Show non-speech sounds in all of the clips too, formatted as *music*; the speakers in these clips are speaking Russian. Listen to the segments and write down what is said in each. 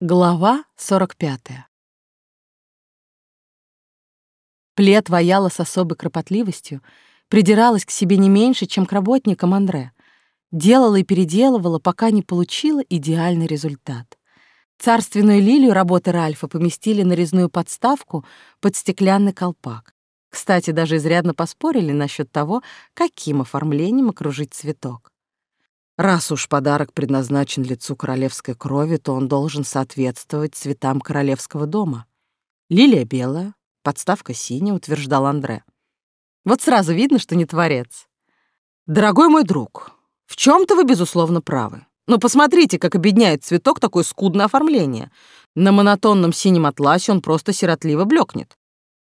Глава 45. Плед ваяла с особой кропотливостью, придиралась к себе не меньше, чем к работникам Андре. Делала и переделывала, пока не получила идеальный результат. Царственную лилию работы Ральфа поместили на резную подставку под стеклянный колпак. Кстати, даже изрядно поспорили насчет того, каким оформлением окружить цветок. Раз уж подарок предназначен лицу королевской крови, то он должен соответствовать цветам королевского дома. Лилия белая, подставка синяя, утверждал Андре. Вот сразу видно, что не творец. Дорогой мой друг, в чем то вы, безусловно, правы. Но посмотрите, как обедняет цветок такое скудное оформление. На монотонном синем атласе он просто сиротливо блекнет.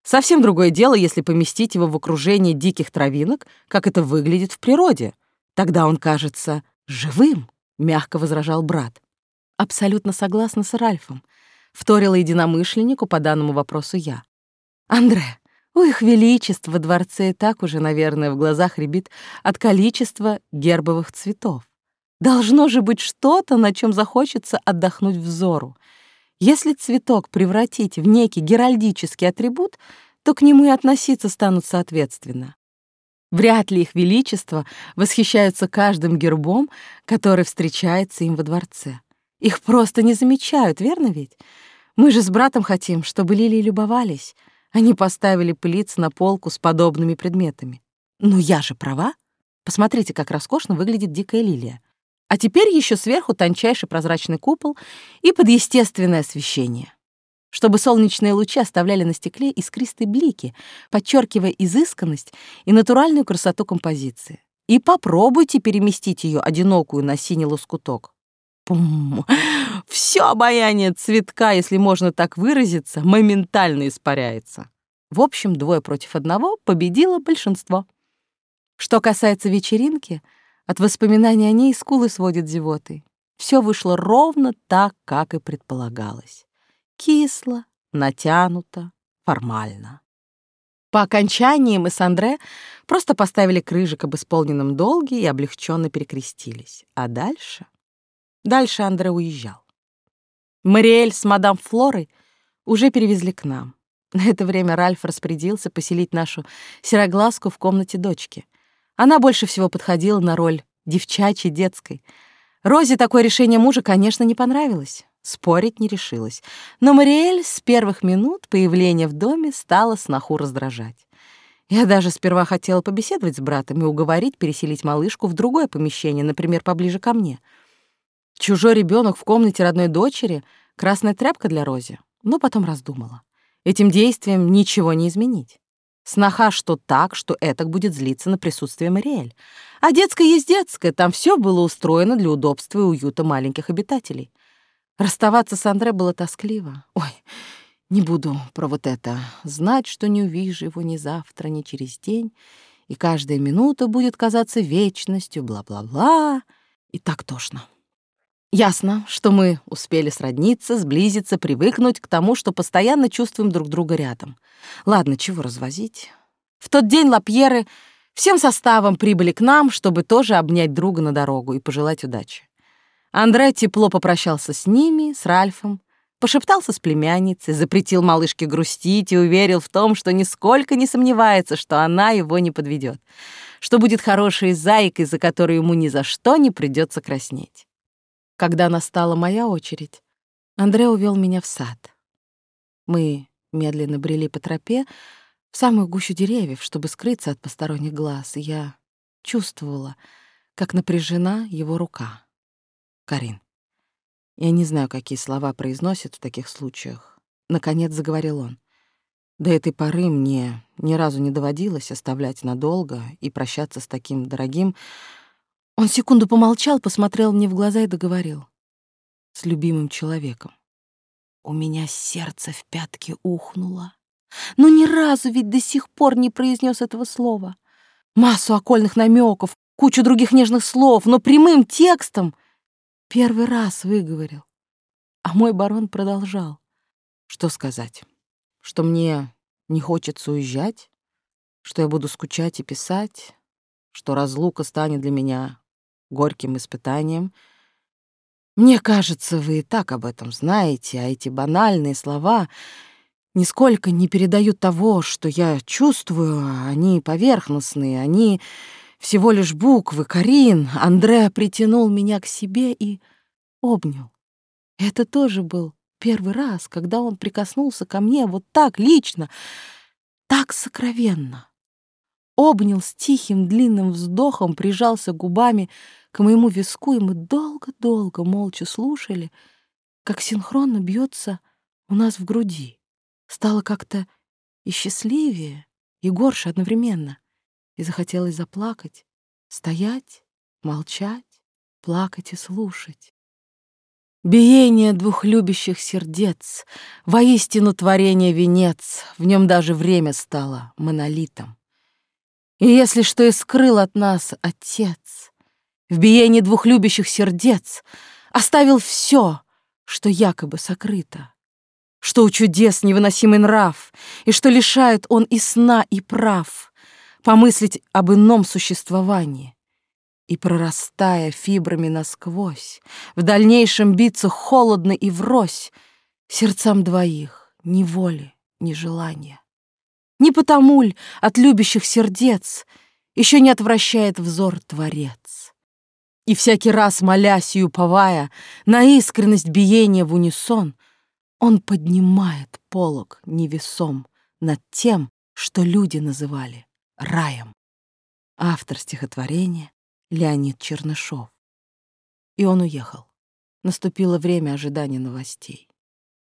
Совсем другое дело, если поместить его в окружение диких травинок, как это выглядит в природе. Тогда он кажется «Живым!» — мягко возражал брат. «Абсолютно согласна с Ральфом», — вторила единомышленнику по данному вопросу я. «Андре, у их величества во дворце так уже, наверное, в глазах рябит от количества гербовых цветов. Должно же быть что-то, на чем захочется отдохнуть взору. Если цветок превратить в некий геральдический атрибут, то к нему и относиться станут соответственно. Вряд ли их величество восхищаются каждым гербом, который встречается им во дворце. Их просто не замечают, верно ведь? Мы же с братом хотим, чтобы лилии любовались. Они поставили пылиться на полку с подобными предметами. Ну я же права. Посмотрите, как роскошно выглядит дикая лилия. А теперь еще сверху тончайший прозрачный купол и подъестественное освещение чтобы солнечные лучи оставляли на стекле искристые блики, подчеркивая изысканность и натуральную красоту композиции. И попробуйте переместить ее одинокую на синий лоскуток. Пум! Все обаяние цветка, если можно так выразиться, моментально испаряется. В общем, двое против одного победило большинство. Что касается вечеринки, от воспоминаний о ней скулы сводит зевотой. Все вышло ровно так, как и предполагалось. Кисло, натянуто, формально. По окончании мы с Андре просто поставили крыжик об исполненном долге и облегченно перекрестились. А дальше? Дальше Андре уезжал. Мариэль с мадам Флорой уже перевезли к нам. На это время Ральф распорядился поселить нашу сероглазку в комнате дочки. Она больше всего подходила на роль девчачьей детской. Розе такое решение мужа, конечно, не понравилось. Спорить не решилась. Но Мариэль с первых минут появления в доме стала сноху раздражать. Я даже сперва хотела побеседовать с братом и уговорить переселить малышку в другое помещение, например, поближе ко мне. Чужой ребенок в комнате родной дочери — красная тряпка для Рози. Но потом раздумала. Этим действием ничего не изменить. Сноха что так, что этак будет злиться на присутствие Мариэль. А детская есть детская, там все было устроено для удобства и уюта маленьких обитателей. Расставаться с Андре было тоскливо. Ой, не буду про вот это. Знать, что не увижу его ни завтра, ни через день, и каждая минута будет казаться вечностью, бла-бла-бла. И так тошно. Ясно, что мы успели сродниться, сблизиться, привыкнуть к тому, что постоянно чувствуем друг друга рядом. Ладно, чего развозить? В тот день Лапьеры всем составом прибыли к нам, чтобы тоже обнять друга на дорогу и пожелать удачи. Андре тепло попрощался с ними, с Ральфом, пошептался с племянницей, запретил малышке грустить и уверил в том, что нисколько не сомневается, что она его не подведет, что будет хорошей зайкой, за которой ему ни за что не придется краснеть. Когда настала моя очередь, Андре увел меня в сад. Мы медленно брели по тропе в самую гущу деревьев, чтобы скрыться от посторонних глаз, и я чувствовала, как напряжена его рука. Карин. Я не знаю, какие слова произносят в таких случаях. Наконец заговорил он. До этой поры мне ни разу не доводилось оставлять надолго и прощаться с таким дорогим. Он секунду помолчал, посмотрел мне в глаза и договорил. С любимым человеком. У меня сердце в пятке ухнуло. Но ни разу ведь до сих пор не произнес этого слова. Массу окольных намеков, кучу других нежных слов, но прямым текстом — Первый раз выговорил. А мой барон продолжал. Что сказать? Что мне не хочется уезжать? Что я буду скучать и писать? Что разлука станет для меня горьким испытанием? Мне кажется, вы и так об этом знаете, а эти банальные слова нисколько не передают того, что я чувствую, они поверхностные, они всего лишь буквы. Карин, Андре притянул меня к себе и обнял. Это тоже был первый раз, когда он прикоснулся ко мне вот так лично, так сокровенно. Обнял с тихим длинным вздохом, прижался губами к моему виску, и мы долго-долго молча слушали, как синхронно бьется у нас в груди. Стало как-то и счастливее, и горше одновременно. И захотелось заплакать, стоять, молчать, плакать и слушать. Биение двух любящих сердец, воистину творение венец, в нем даже время стало монолитом. И если что и скрыл от нас Отец, в биении двух любящих сердец оставил все, что якобы сокрыто, что у чудес невыносимый нрав, и что лишает он и сна, и прав помыслить об ином существовании, и, прорастая фибрами насквозь, в дальнейшем биться холодно и врозь сердцам двоих ни воли, ни желания. Не потому ль от любящих сердец еще не отвращает взор Творец. И всякий раз, молясь и уповая на искренность биения в унисон, он поднимает полог невесом над тем, что люди называли раем. Автор стихотворения Леонид Чернышов. И он уехал. Наступило время ожидания новостей.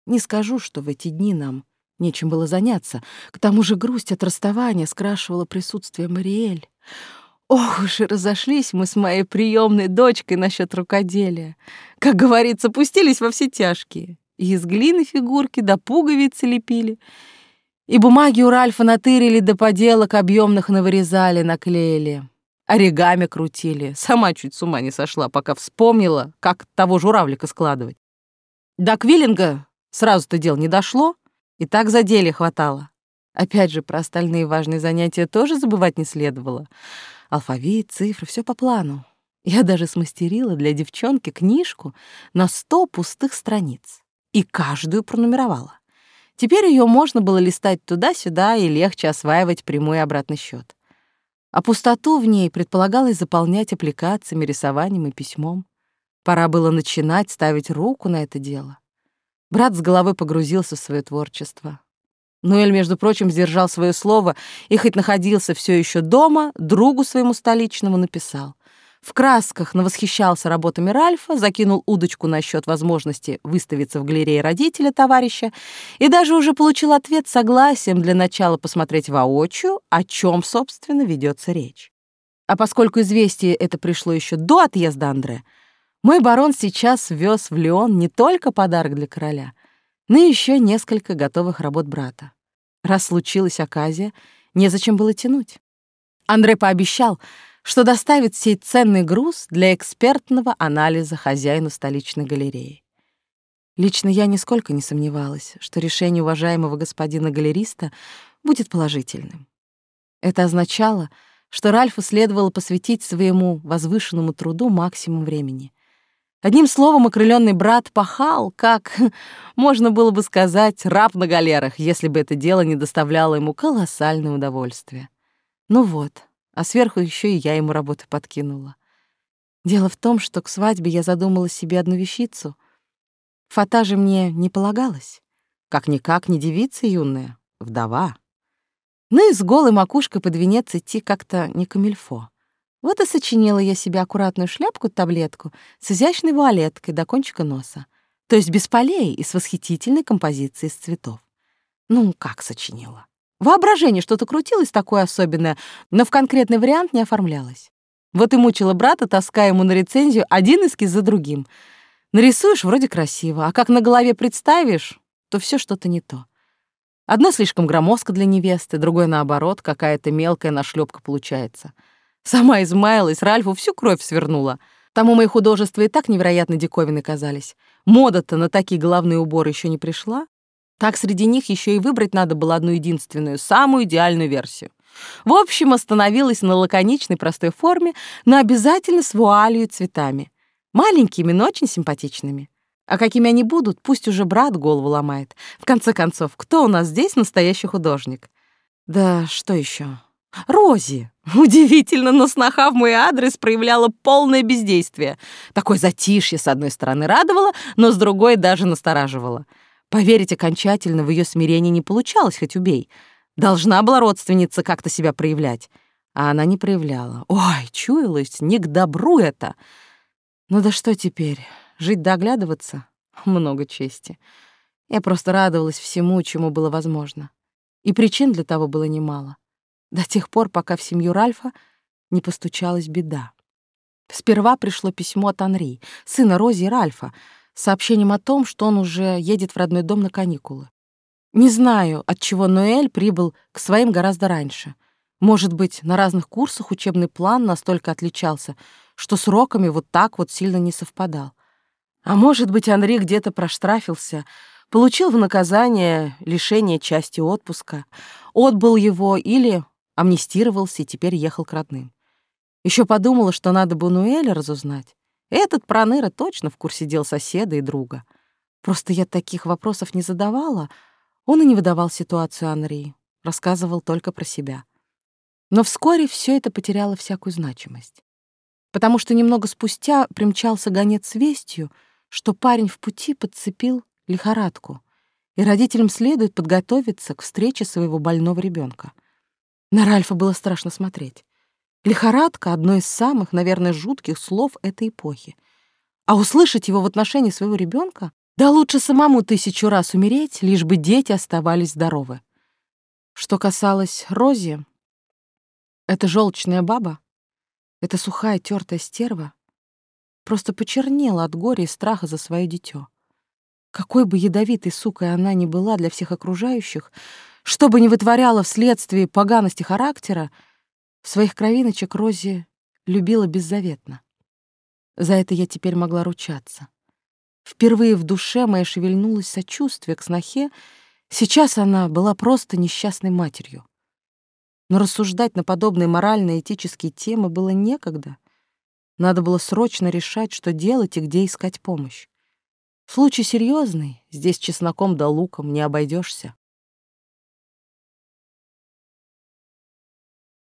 Не скажу, что в эти дни нам нечем было заняться. К тому же грусть от расставания скрашивала присутствие Мариэль. Ох уж и разошлись мы с моей приемной дочкой насчет рукоделия. Как говорится, пустились во все тяжкие. И из глины фигурки до пуговицы лепили. И бумаги у Ральфа натырили до поделок объемных навырезали, наклеили. Оригами крутили. Сама чуть с ума не сошла, пока вспомнила, как того журавлика складывать. До квиллинга сразу-то дел не дошло, и так за деле хватало. Опять же, про остальные важные занятия тоже забывать не следовало. Алфавит, цифры, все по плану. Я даже смастерила для девчонки книжку на сто пустых страниц. И каждую пронумеровала. Теперь ее можно было листать туда-сюда и легче осваивать прямой обратный счет. А пустоту в ней предполагалось заполнять аппликациями, рисованием и письмом. Пора было начинать ставить руку на это дело. Брат с головой погрузился в свое творчество. Ноэль, между прочим, сдержал свое слово и хоть находился все еще дома, другу своему столичному написал. В красках навосхищался работами Ральфа, закинул удочку насчет возможности выставиться в галерее родителя товарища и даже уже получил ответ согласием для начала посмотреть воочию, о чем, собственно, ведется речь. А поскольку известие это пришло еще до отъезда Андре, мой барон сейчас вез в Леон не только подарок для короля — но ну еще несколько готовых работ брата. Раз случилась оказия, незачем было тянуть. Андре пообещал, что доставит сей ценный груз для экспертного анализа хозяину столичной галереи. Лично я нисколько не сомневалась, что решение уважаемого господина галериста будет положительным. Это означало, что Ральфу следовало посвятить своему возвышенному труду максимум времени. Одним словом, окрыленный брат пахал, как, *laughs* можно было бы сказать, раб на галерах, если бы это дело не доставляло ему колоссальное удовольствие. Ну вот, а сверху еще и я ему работы подкинула. Дело в том, что к свадьбе я задумала себе одну вещицу. Фата же мне не полагалось. Как-никак не девица юная, вдова. Ну и с голой макушкой под венец идти как-то не камильфо. Вот и сочинила я себе аккуратную шляпку-таблетку с изящной вуалеткой до кончика носа, то есть без полей и с восхитительной композицией из цветов. Ну, как сочинила? Воображение что-то крутилось такое особенное, но в конкретный вариант не оформлялось. Вот и мучила брата, таская ему на рецензию один эскиз за другим. Нарисуешь вроде красиво, а как на голове представишь, то все что-то не то. Одно слишком громоздко для невесты, другое наоборот, какая-то мелкая нашлепка получается — Сама измаялась, Ральфу всю кровь свернула. Тому мои художества и так невероятно диковины казались. Мода-то на такие головные уборы еще не пришла. Так среди них еще и выбрать надо было одну единственную, самую идеальную версию. В общем, остановилась на лаконичной простой форме, но обязательно с вуалью и цветами. Маленькими, но очень симпатичными. А какими они будут, пусть уже брат голову ломает. В конце концов, кто у нас здесь настоящий художник? Да что еще? Рози. *laughs* Удивительно, но сноха в мой адрес проявляла полное бездействие. Такое затишье, с одной стороны, радовало, но с другой даже настораживало. Поверить окончательно в ее смирение не получалось, хоть убей. Должна была родственница как-то себя проявлять. А она не проявляла. Ой, чуялась, не к добру это. Ну да что теперь, жить доглядываться? Много чести. Я просто радовалась всему, чему было возможно. И причин для того было немало. До тех пор, пока в семью Ральфа не постучалась беда. Сперва пришло письмо от Анри, сына Рози и Ральфа, сообщением о том, что он уже едет в родной дом на каникулы. Не знаю, от чего Ноэль прибыл к своим гораздо раньше. Может быть, на разных курсах учебный план настолько отличался, что с уроками вот так вот сильно не совпадал. А может быть, Анри где-то проштрафился, получил в наказание лишение части отпуска, отбыл его или амнистировался и теперь ехал к родным. Еще подумала, что надо бы Нуэля разузнать. Этот проныра точно в курсе дел соседа и друга. Просто я таких вопросов не задавала. Он и не выдавал ситуацию Анри, рассказывал только про себя. Но вскоре все это потеряло всякую значимость. Потому что немного спустя примчался гонец с вестью, что парень в пути подцепил лихорадку, и родителям следует подготовиться к встрече своего больного ребенка. На Ральфа было страшно смотреть. Лихорадка — одно из самых, наверное, жутких слов этой эпохи. А услышать его в отношении своего ребенка, да лучше самому тысячу раз умереть, лишь бы дети оставались здоровы. Что касалось Рози, эта желчная баба, эта сухая тертая стерва, просто почернела от горя и страха за свое дитё. Какой бы ядовитой сукой она ни была для всех окружающих, что бы ни вытворяла вследствие поганости характера, своих кровиночек Рози любила беззаветно. За это я теперь могла ручаться. Впервые в душе моей шевельнулось сочувствие к снохе, сейчас она была просто несчастной матерью. Но рассуждать на подобные морально-этические темы было некогда. Надо было срочно решать, что делать и где искать помощь. Случай серьезный, здесь чесноком да луком не обойдешься.